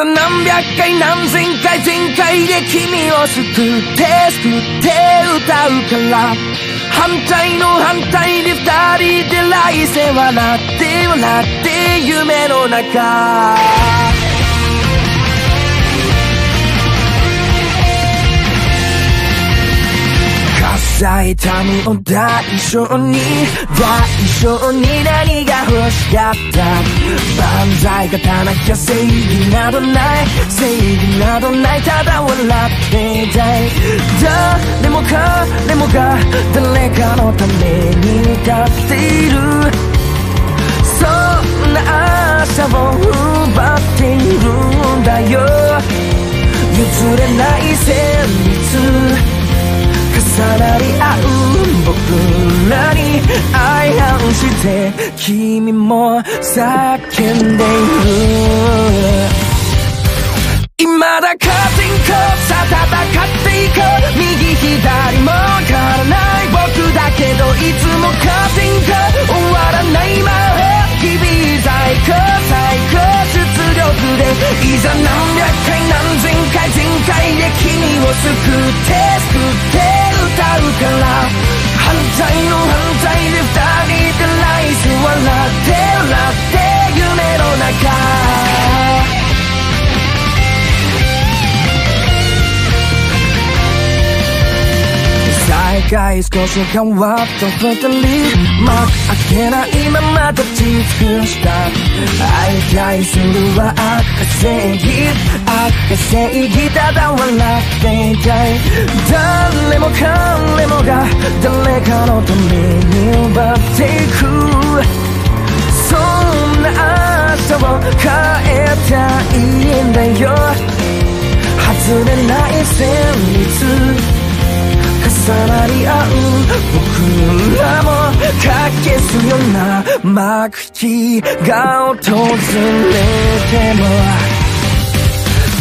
さ何百回何千回全開で君を救って救って歌うから反対の反対で二人で来世笑って笑って夢の中。咲いた。みを代償に代償に何が欲しかった万歳がたなきゃ正義などない。正義などない。ただ笑ってい。たい。誰も彼もが誰かのために歌ってい。るそんな朝を奪ってい。るんだよ譲れない。旋律重なり合う僕らに愛反して君も叫んでいる未だカーテンコさ戦っていこう。右左も変わらない僕だけどいつもカーテンコ終わらない魔法日々在庫。最高出力でいざ何百回何千回全開で君を救って救って。から反対の反対で二人で来世笑って笑って夢の中再会少し変わった二人幕開けないまま立ち尽くした相対するは悪正義悪正義ただ笑っていたい。誰も彼もが誰かのために奪っていく。そんな朝を変えたいんだよ。外れない旋律。重なり合う僕らもかけすような幕引が訪れても。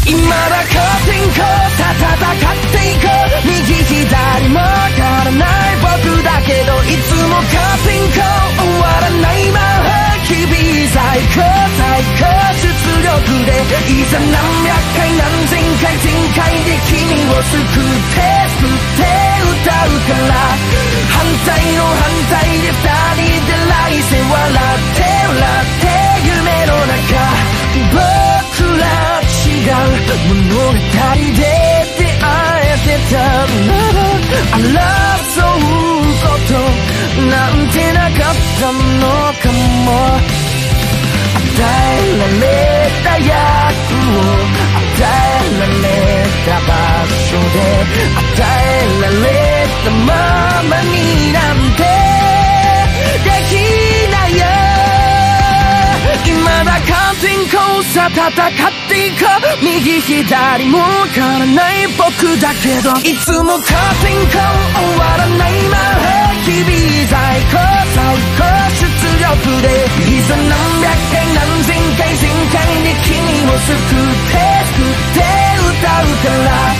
今だカーテンコさ戦っていこう。右左も変わらない僕だけどいつもカーテンコ終わらないまま日々最高最高出力でいざ何百回何千回全開で君を救って救って歌うから。反対の反対で二人で物語で出会えてたな。ら争うことなんてなかったのかも。与えられた役を与えられた場所で与えられたさ戦っていこう右左もわからない僕だけどいつもカーテンコン終わらないまま日々在庫最高出力でいざ何百回何千回人開で君を救って救って歌うから